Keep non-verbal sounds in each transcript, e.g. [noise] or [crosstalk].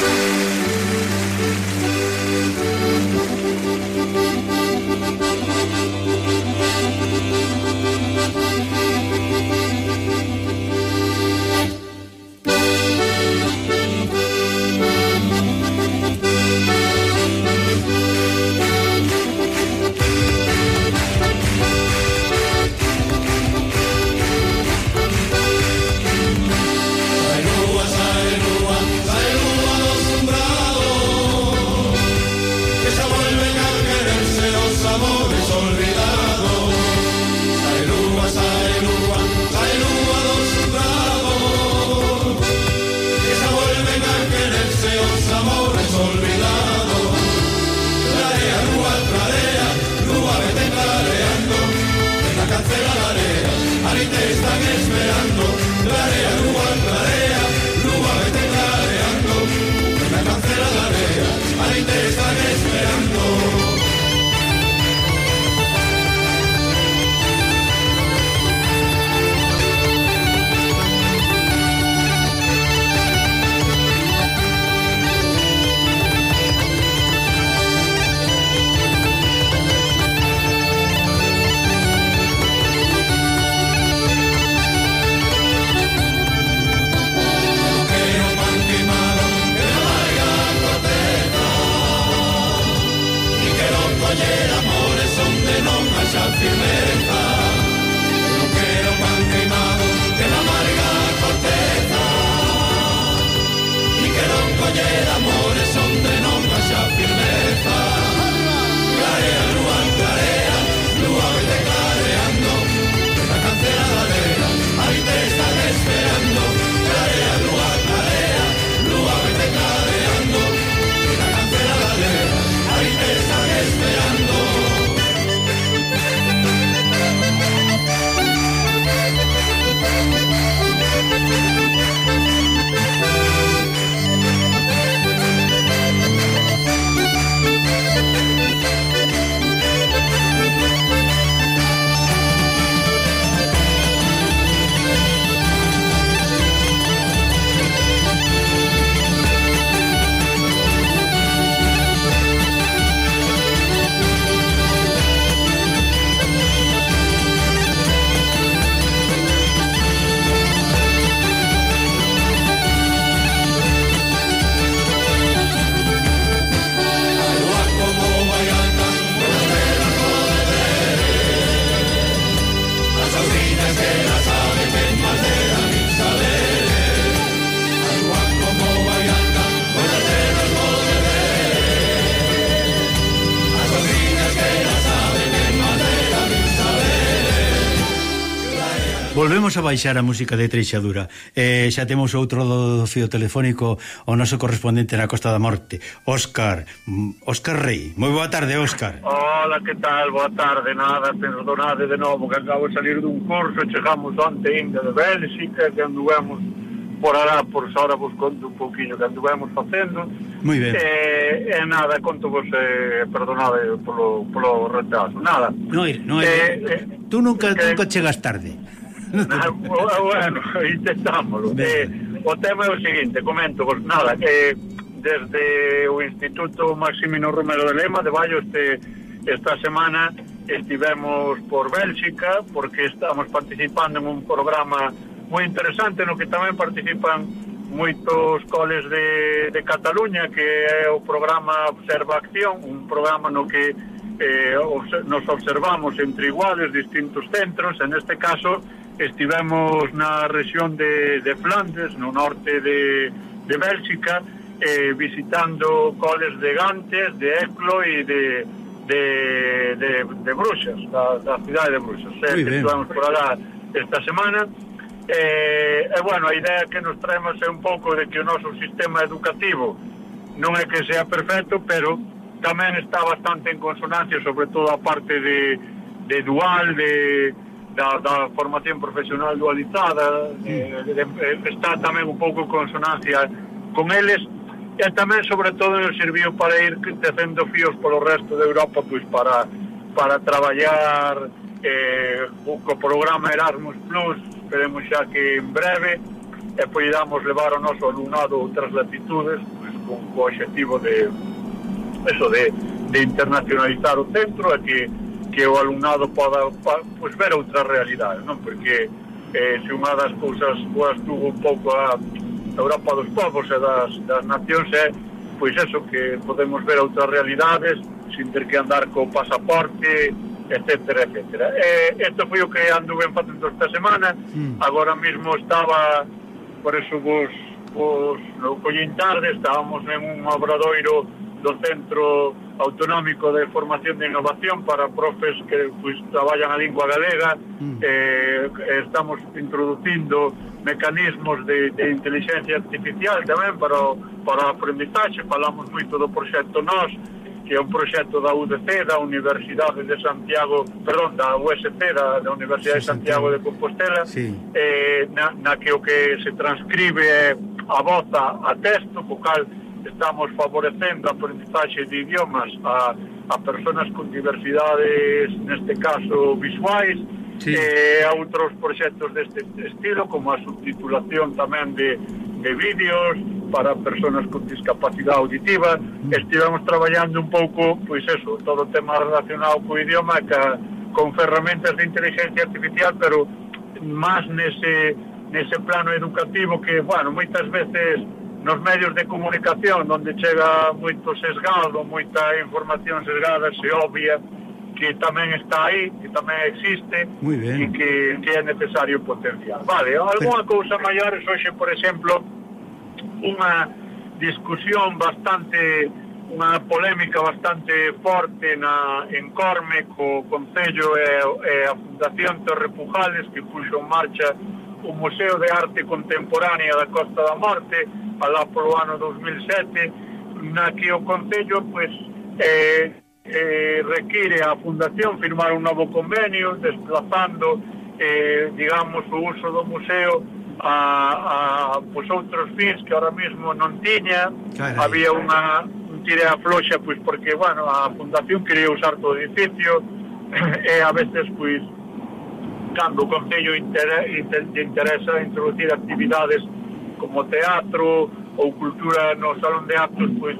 Música Volvemos a baixar a música de Treixadura. Eh, xa temos outro do, do fio telefónico o noso correspondente na Costa da Morte, Óscar, mm, Óscar Rey. Moi boa tarde, Óscar. Hola, que tal? Boa tarde, nada, perdonade de novo que acabo de salir dun curso, chegamos onte ainda de Bélxica, que anduvemos por ará, por xa vos conto un poquinho que anduvemos facendo. Moi ben. Eh, e, eh, eh, nada, conto vos, eh, perdonade polo, polo retraso, nada. No, no, eh, eh, tú nunca, que, nunca chegas tarde. Ah, bueno, [laughs] intentámoslo. Eh, o tema é o seguinte, comento, pues, nada, que eh, desde o Instituto Maximino Romero de Lema de Bayo este, esta semana estivemos por Bélxica porque estamos participando en un programa moi interesante no que tamén participan moitos coles de, de Cataluña que é o programa Observa Acción un programa no que eh, nos observamos entre iguales distintos centros en este caso estivemos na región de, de Flandes, no norte de, de Bélxica, eh, visitando coles de Gantes, de Eclo e de, de, de, de Bruxas, da, da cidade de Bruxas. Eh, estivemos por alá esta semana. Eh, e, eh, eh, bueno, a idea que nos traemos é un pouco de que o noso sistema educativo non é que sea perfecto, pero tamén está bastante en consonancia, sobre todo a parte de, de dual, de da, da formación profesional dualizada mm. eh, está tamén un pouco consonancia con eles e tamén sobre todo nos serviu para ir tecendo fíos polo resto de Europa pois para para traballar eh, co programa Erasmus Plus esperemos xa que en breve e poidamos levar o noso alumnado a outras latitudes pois, con o objetivo de eso de, de internacionalizar o centro e que que o alumnado poda pois, ver outra realidade, non? Porque eh, se unha das cousas boas tuvo un pouco a Europa dos povos e das, das nacións é pois eso, que podemos ver outras realidades sin ter que andar co pasaporte etcétera, etcétera. E, esto foi o que anduve facendo esta semana mm. agora mesmo estaba por eso vos, vos no collín tarde estábamos en un obradoiro do centro autonómico de formación de innovación para profes que pues, traballan a lingua galega mm. eh, estamos introducindo mecanismos de, de inteligencia artificial tamén para, para o aprendizaxe falamos moito do proxecto NOS que é un proxecto da UDC, da Universidade de Santiago, perdón, da USC, da, da Universidade sí, de Santiago de Compostela, sí. eh, na, na que o que se transcribe a voz a, a texto, vocal estamos favorecendo a aprendizaxe de idiomas a, a personas con diversidades, neste caso visuais, sí. e a outros proxectos deste estilo, como a subtitulación tamén de, de vídeos para personas con discapacidade auditiva. Mm. Estivemos traballando un pouco, pois eso, todo o tema relacionado co idioma, ca, con ferramentas de inteligencia artificial, pero máis nese, nese plano educativo que, bueno, moitas veces nos medios de comunicación onde chega moito sesgado, moita información sesgada, se obvia, que tamén está aí, que tamén existe e que, que é necesario potenciar. Vale, algunha cousa maior hoxe, por exemplo, unha discusión bastante unha polémica bastante forte na en Corme co Concello e, e a Fundación Torre Pujales que puxo en marcha o Museo de Arte Contemporánea da Costa da Morte alá polo ano 2007 na que o Concello pues, eh, eh, require a Fundación firmar un novo convenio desplazando eh, digamos o uso do museo a, a pois, outros fins que ahora mesmo non tiña Carai. había unha un tire a floxa pois, porque bueno, a Fundación quería usar todo o edificio [clears throat] e a veces pois cando o Concello inter, inter, interesa introducir actividades como teatro ou cultura no salón de actos, pois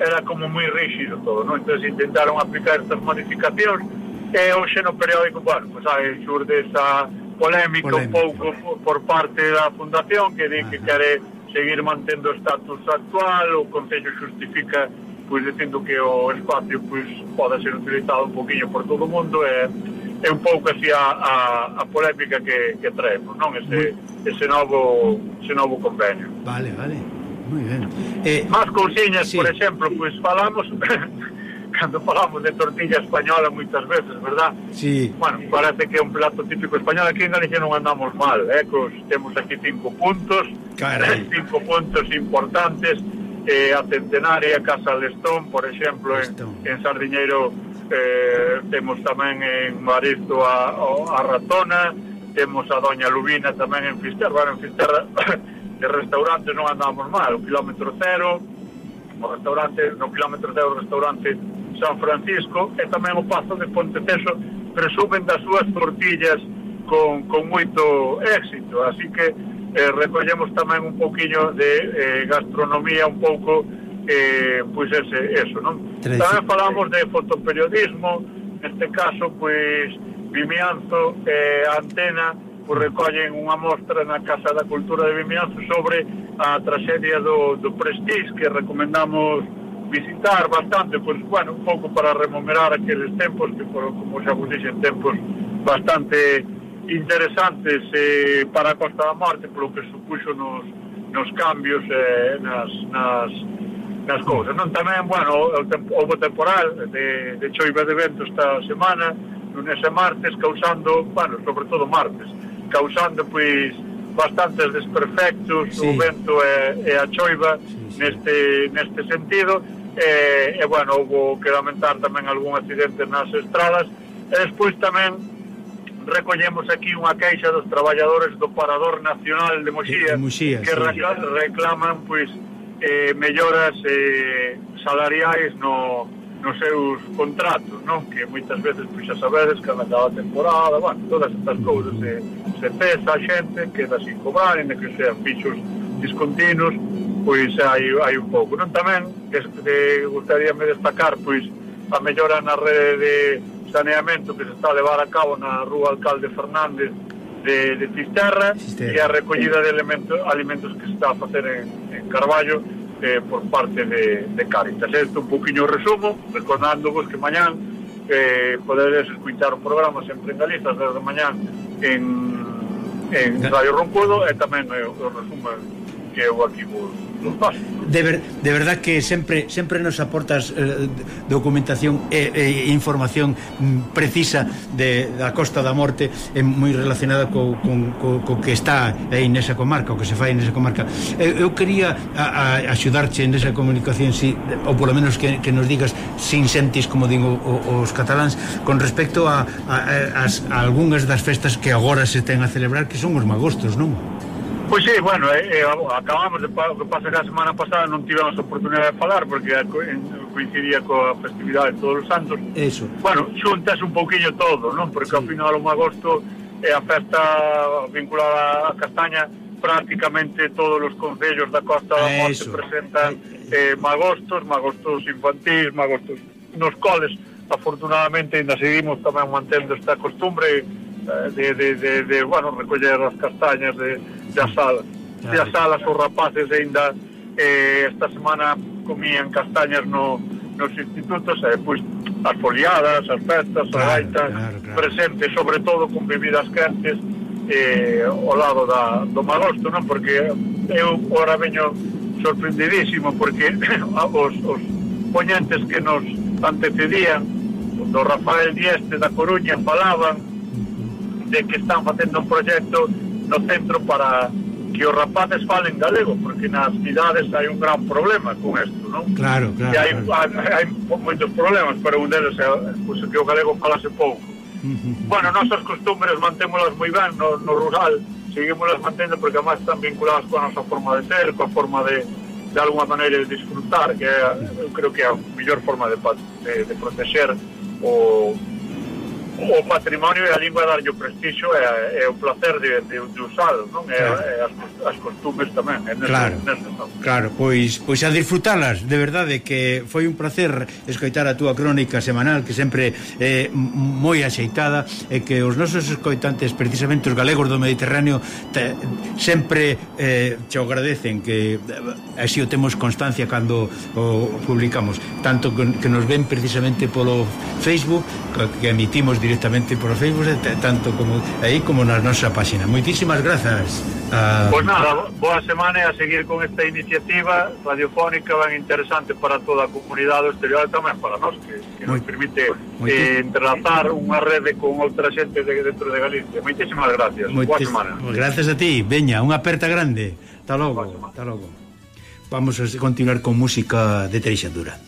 era como moi rígido todo, non? Entón intentaron aplicar estas modificacións e hoxe no periódico, bueno, pois hai xurde esa polémica, polémica un pouco por parte da Fundación que di que quere seguir mantendo o status actual, o Concello justifica pois dicindo que o espacio pois pode ser utilizado un poquinho por todo o mundo e eh, é un pouco así a, a, a polémica que, que traemos, non? Ese, ese, novo, ese novo convenio. Vale, vale. Moi ben. Eh, Más cousiñas, sí. por exemplo, pois pues, falamos [laughs] cando falamos de tortilla española moitas veces, verdad? Sí. Bueno, parece que é un plato típico español. Aquí en Galicia non andamos mal, eh? Cos, temos aquí cinco puntos, Carai. [laughs] cinco puntos importantes, eh, a Centenaria, Casa Lestón, por exemplo, Lestón. en, en Sardiñeiro eh, temos tamén en Maristo a, a Ratona, temos a Doña Lubina tamén en Fisterra, bueno, en Fisterra [coughs] de restaurante non andamos mal, o kilómetro cero, o restaurante, no kilómetro cero o restaurante San Francisco, e tamén o Pazo de Ponteceso presumen das súas tortillas con, con moito éxito, así que eh, recollemos tamén un poquinho de eh, gastronomía un pouco eh, pois ese, eso, non? Tradici... Tamén falamos de fotoperiodismo, neste caso, pois, Vimianzo e eh, Antena pois, recollen unha mostra na Casa da Cultura de Vimianzo sobre a traxedia do, do Prestige que recomendamos visitar bastante, pois, bueno, un pouco para rememorar aqueles tempos que foron, como xa vos dixen, tempos bastante interesantes eh, para a Costa da Morte polo que supuxo nos, nos cambios eh, nas, nas nas cousas. Non tamén, bueno, houve temporal de, de choiva de vento esta semana, lunes e martes, causando, bueno, sobre todo martes, causando, pois, bastantes desperfectos, sí. o vento e, e a choiva sí, sí. neste, neste sentido, e, e bueno, houve que lamentar tamén algún accidente nas estradas, e despois tamén recollemos aquí unha queixa dos traballadores do Parador Nacional de Moxía, de Moxía que sí. reclaman, pois, eh, melloras eh, salariais no, nos seus contratos, non? Que moitas veces, pois xa sabedes, que andaba a temporada, bueno, todas estas cousas se, se pesa a xente, queda sin cobrar, en que sean fixos discontinuos, pois hai, hai un pouco. Non tamén, que, que gustaríame destacar, pois, a mellora na rede de saneamento que se está a levar a cabo na Rúa Alcalde Fernández de, de cisterra, cisterra e a recollida de elemento, alimentos que se está a facer en, en Carballo eh, por parte de, de Cáritas. Este un poquinho resumo, recordándovos que mañán eh, podedes escuchar o programa sempre en Galiza, desde mañán en, en Radio Roncudo e tamén eh, o resumo que eu aquí vos De, ver, de verdad que sempre sempre nos aportas eh, documentación e, e información mm, precisa de, da Costa da Morte e moi relacionada co, con, co, co que está aí nesa comarca, o que se fai nesa comarca. Eu, eu quería a, a axudarche nesa comunicación, si, ou polo menos que, que nos digas sin sentis, como digo o, os cataláns, con respecto a, a, a, a, a algunhas das festas que agora se ten a celebrar, que son os magostos, non? Pois sí, bueno, eh, eh, acabamos de, o que pasa que a semana pasada non tivemos oportunidade de falar porque coincidía coa festividade de todos os santos. Eso. Bueno, xuntas un pouquiño todo, non? Porque sí. ao final o agosto é a festa vinculada á castaña prácticamente todos os concellos da Costa da Morte Eso. presentan eh, eh. eh magostos, magostos infantís, magostos nos coles. Afortunadamente, ainda seguimos tamén mantendo esta costumbre eh, de, de, de, de, bueno, recoller as castañas de, da sala. E as sala, os rapaces aínda eh, esta semana comían castañas no, nos institutos e eh, pois as foliadas, as festas, claro, as gaitas claro, claro. presentes, sobre todo con bebidas quentes eh, ao lado da, do Magosto, non? Porque eu ora veño sorprendidísimo porque [coughs] os, os poñentes que nos antecedían do Rafael Dieste da Coruña falaban de que están facendo un proxecto no centro para que os rapaces falen galego, porque nas cidades hai un gran problema con isto, non? Claro, claro. E hai, claro. hai, hai moitos problemas, pero un deles é pues, que o galego falase pouco. Bueno, nosas costumbres mantémolas moi ben no, no rural, seguímolas mantendo porque además están vinculadas coa nosa forma de ser, coa forma de, de alguma maneira de disfrutar, que é, eu creo que é a mellor forma de, de, de proteger o o patrimonio e a lingua darlle o prestixo e, e o placer de, de, de usalo, non? E, claro. e as, as costumes tamén. E nese, claro, nese, claro, pois, pois a disfrutalas, de verdade, que foi un placer escoitar a túa crónica semanal, que sempre é moi axeitada, e que os nosos escoitantes, precisamente os galegos do Mediterráneo, te, sempre eh, te agradecen, que eh, así o temos constancia cando o publicamos, tanto que, que nos ven precisamente polo Facebook, que emitimos directamente por Facebook eh, tanto como aí como na nosa páxina. Moitísimas grazas. Ah, a... Pois nada, boa semana e a seguir con esta iniciativa radiofónica ben interesante para toda a comunidade do exterior e tamén para nós que, que Moi... nos permite moi, eh, entrelazar unha rede con outra xente de, dentro de Galicia. Moitísimas gracias. Moitis... Boa semana. Gracias a ti. Veña, unha aperta grande. Hasta logo. Hasta logo. Vamos a continuar con música de Teresa Dura.